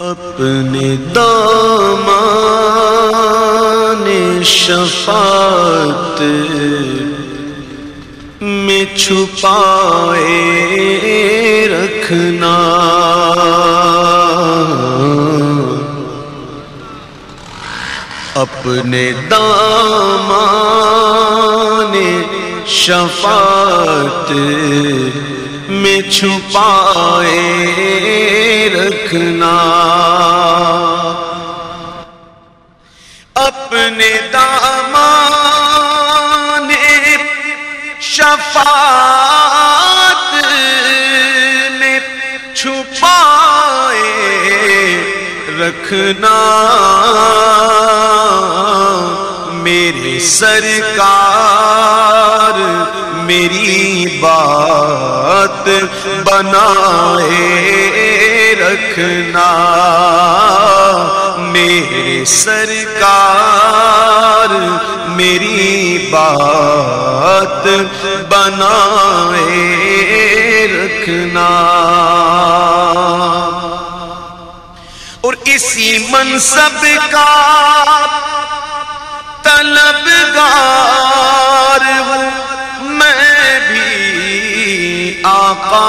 اپنے دامان شفاعت میں چھپائے رکھنا۔ اپنے دامان شفاعت میں چھپائے رکھنا۔ اپنے دامان شفاعت میں چھپائے رکھنا۔ میرے سرکار میری بات بنائے رکھنا۔ میرے سرکار میری بات بنائے رکھنا۔ اور اسی منصب کا طلبگار ہوں۔ آقا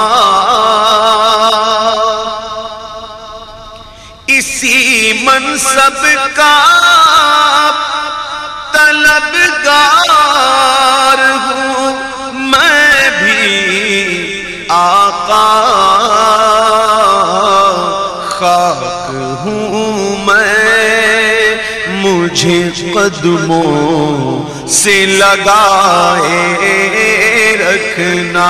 اسی منصب کا طلبگار مجھے قدموں سے لگائے رکھنا۔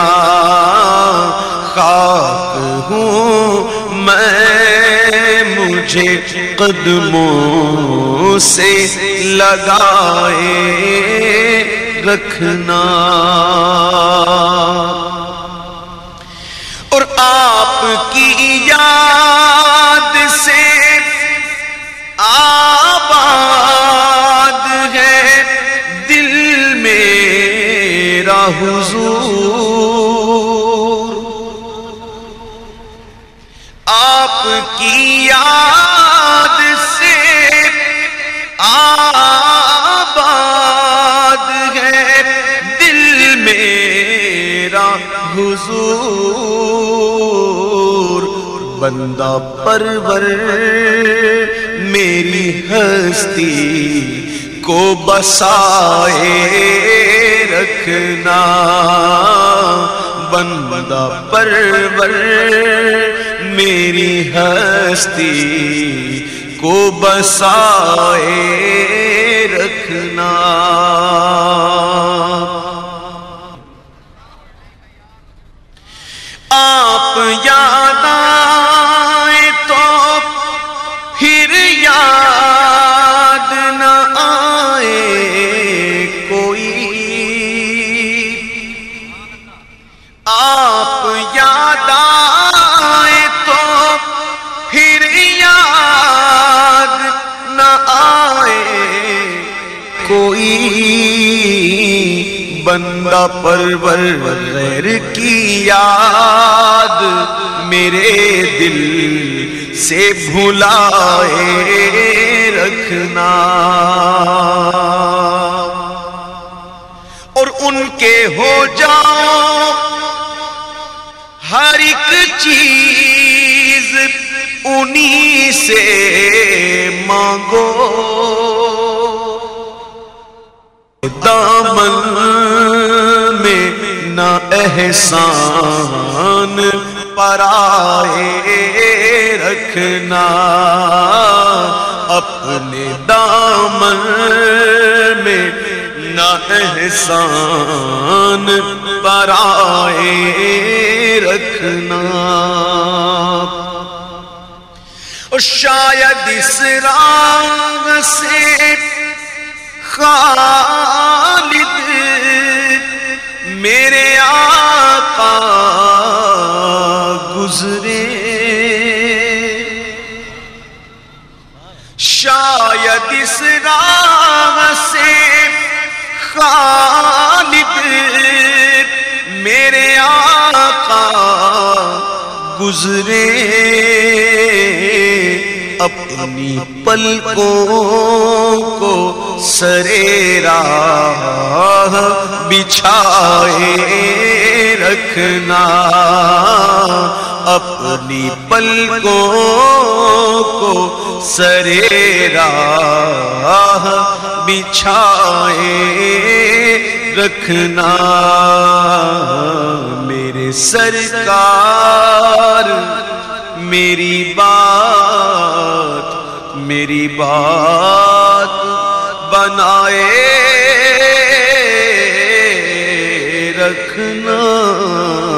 خاک ہوں میں مجھے قدموں سے لگائے رکھنا۔ حضور۔ آپ کی یاد سے آباد ہے دل میرا حضور۔ بندہ پرور میری ہستی کو بسائے۔ دیکھنا بندہ پرور میری ہستی کو بسائے آپ یاد آئے تو پھر یاد نہ آئے۔ کوئی بندہ پرور غیر کی یاد میرے دل سے بھلائے رکھنا۔ اور ان کے ہو جاؤ ہر ایک چیز انہی سے مانگو۔ دامن میں نہ احسان پرائے رکھنا۔ اپنے دامن میں نہ احسان پرائے رکھنا۔ شاید اس راگ سے خالد میرے آقا گزرے۔ شاید اس راہ سے گزرے اپنی پلکوں کو سرے راہ بچھائے رکھنا، اپنی پلکوں کو سرے راہ بچھائے رکھنا۔ سرکار میری بات میری بات بنائے رکھنا۔